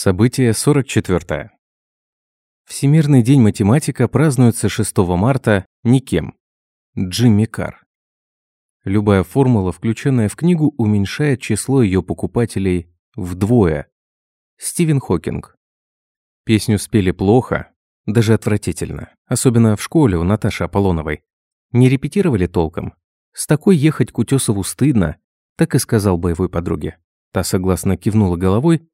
Событие 44. Всемирный день математика празднуется 6 марта никем. Джимми Карр. Любая формула, включенная в книгу, уменьшает число ее покупателей вдвое. Стивен Хокинг. Песню спели плохо, даже отвратительно, особенно в школе у Наташи Аполлоновой. Не репетировали толком. С такой ехать к Утесову стыдно, так и сказал боевой подруге. Та согласно кивнула головой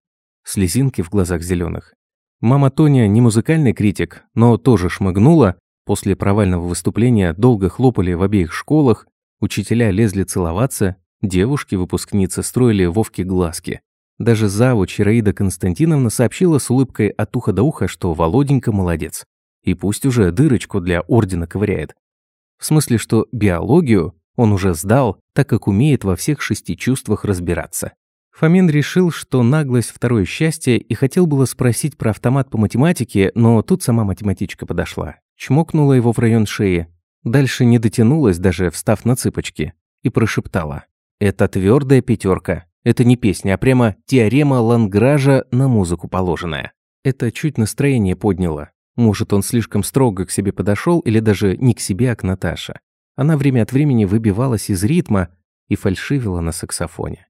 слезинки в глазах зеленых. Мама Тоня не музыкальный критик, но тоже шмыгнула. После провального выступления долго хлопали в обеих школах, учителя лезли целоваться, девушки-выпускницы строили Вовке глазки. Даже завуч Ираида Константиновна сообщила с улыбкой от уха до уха, что Володенька молодец. И пусть уже дырочку для ордена ковыряет. В смысле, что биологию он уже сдал, так как умеет во всех шести чувствах разбираться. Фомин решил, что наглость – второе счастье, и хотел было спросить про автомат по математике, но тут сама математичка подошла. Чмокнула его в район шеи. Дальше не дотянулась, даже встав на цыпочки. И прошептала. «Это твердая пятерка. Это не песня, а прямо теорема Лангража на музыку положенная». Это чуть настроение подняло. Может, он слишком строго к себе подошел, или даже не к себе, а к Наташе. Она время от времени выбивалась из ритма и фальшивила на саксофоне.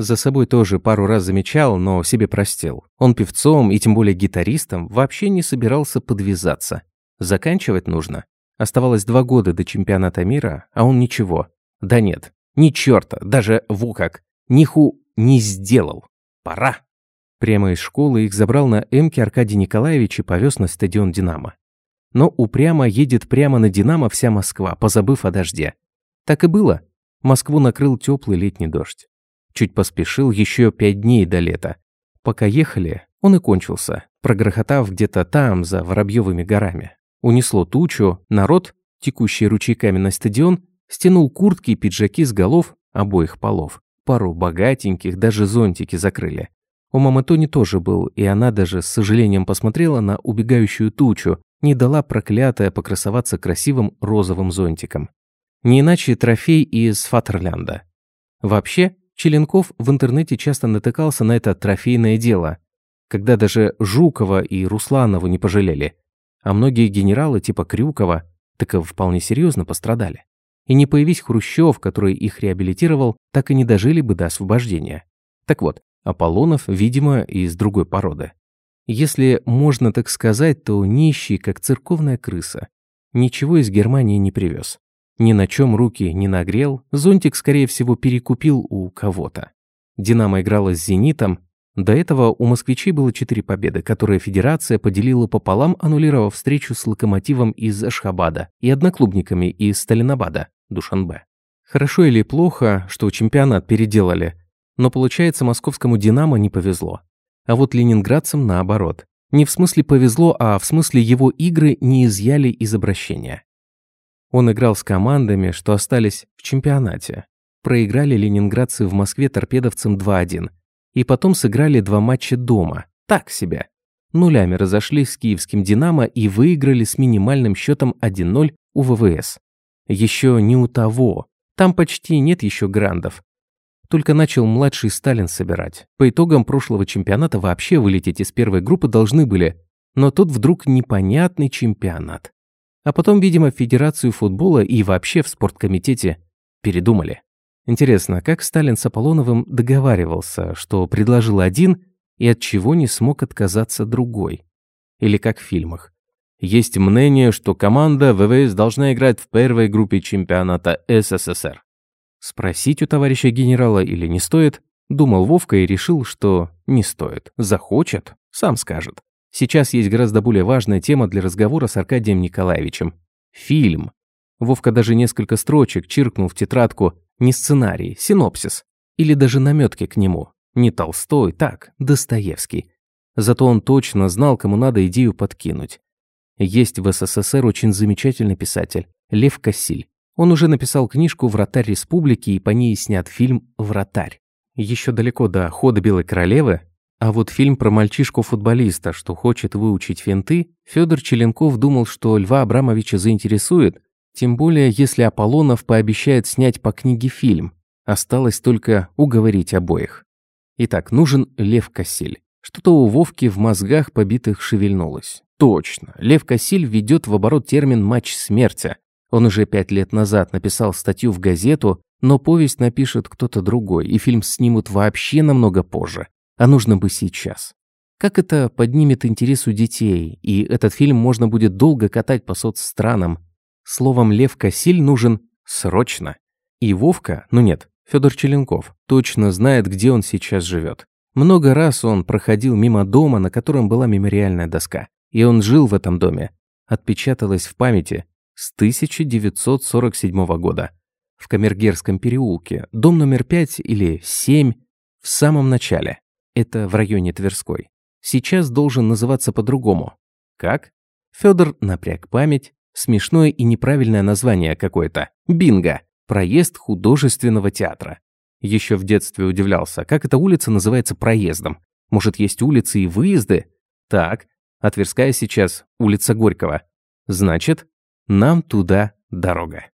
За собой тоже пару раз замечал, но себе простил. Он певцом и тем более гитаристом вообще не собирался подвязаться. Заканчивать нужно. Оставалось два года до чемпионата мира, а он ничего. Да нет, ни черта, даже во как, ниху не сделал. Пора. Прямо из школы их забрал на Эмке Аркадий Николаевич и повез на стадион «Динамо». Но упрямо едет прямо на «Динамо» вся Москва, позабыв о дожде. Так и было. Москву накрыл теплый летний дождь. Чуть поспешил еще пять дней до лета. Пока ехали, он и кончился, прогрохотав где-то там, за Воробьевыми горами. Унесло тучу, народ, текущий ручейками на стадион, стянул куртки и пиджаки с голов обоих полов. Пару богатеньких даже зонтики закрыли. У мамы Тони тоже был, и она даже с сожалением посмотрела на убегающую тучу, не дала проклятая покрасоваться красивым розовым зонтиком. Не иначе трофей из Фатерлянда. Вообще, Челенков в интернете часто натыкался на это трофейное дело, когда даже Жукова и Русланову не пожалели, а многие генералы типа Крюкова так и вполне серьезно пострадали. И не появись Хрущев, который их реабилитировал, так и не дожили бы до освобождения. Так вот, Аполлонов, видимо, из другой породы. Если можно так сказать, то нищий, как церковная крыса. Ничего из Германии не привез. Ни на чем руки не нагрел, зонтик, скорее всего, перекупил у кого-то. «Динамо» играла с «Зенитом». До этого у москвичей было четыре победы, которые федерация поделила пополам, аннулировав встречу с «Локомотивом» из Ашхабада и одноклубниками из Сталинабада, Душанбе. Хорошо или плохо, что чемпионат переделали, но получается московскому «Динамо» не повезло. А вот ленинградцам наоборот. Не в смысле повезло, а в смысле его игры не изъяли из обращения. Он играл с командами, что остались в чемпионате. Проиграли ленинградцы в Москве торпедовцам 2-1. И потом сыграли два матча дома. Так себе. Нулями разошлись с киевским «Динамо» и выиграли с минимальным счетом 1-0 у ВВС. Еще не у того. Там почти нет еще грандов. Только начал младший Сталин собирать. По итогам прошлого чемпионата вообще вылететь из первой группы должны были. Но тут вдруг непонятный чемпионат. А потом, видимо, в Федерацию футбола и вообще в спорткомитете передумали. Интересно, как Сталин с Аполлоновым договаривался, что предложил один и от чего не смог отказаться другой? Или как в фильмах. Есть мнение, что команда ВВС должна играть в первой группе чемпионата СССР. Спросить у товарища генерала или не стоит, думал Вовка и решил, что не стоит. Захочет, сам скажет. Сейчас есть гораздо более важная тема для разговора с Аркадием Николаевичем. Фильм. Вовка даже несколько строчек чиркнул в тетрадку не сценарий, синопсис. Или даже наметки к нему. Не Толстой, так, Достоевский. Зато он точно знал, кому надо идею подкинуть. Есть в СССР очень замечательный писатель Лев Кассиль. Он уже написал книжку «Вратарь республики» и по ней снят фильм «Вратарь». Еще далеко до хода Белой Королевы а вот фильм про мальчишку-футболиста, что хочет выучить финты, Федор Челенков думал, что Льва Абрамовича заинтересует, тем более если Аполлонов пообещает снять по книге фильм. Осталось только уговорить обоих. Итак, нужен Лев Коссель. Что-то у Вовки в мозгах побитых шевельнулось. Точно, Лев Косиль ведет в оборот термин «матч смерти». Он уже пять лет назад написал статью в газету, но повесть напишет кто-то другой, и фильм снимут вообще намного позже. А нужно бы сейчас. Как это поднимет интерес у детей, и этот фильм можно будет долго катать по соцстранам. Словом, Лев Косиль нужен срочно. И Вовка, ну нет, Федор Челенков, точно знает, где он сейчас живет. Много раз он проходил мимо дома, на котором была мемориальная доска. И он жил в этом доме. Отпечаталось в памяти с 1947 года. В Камергерском переулке, дом номер 5 или 7, в самом начале. Это в районе Тверской. Сейчас должен называться по-другому. Как? Федор напряг память. Смешное и неправильное название какое-то. Бинго. Проезд художественного театра. Еще в детстве удивлялся, как эта улица называется проездом. Может, есть улицы и выезды? Так, а Тверская сейчас улица Горького. Значит, нам туда дорога.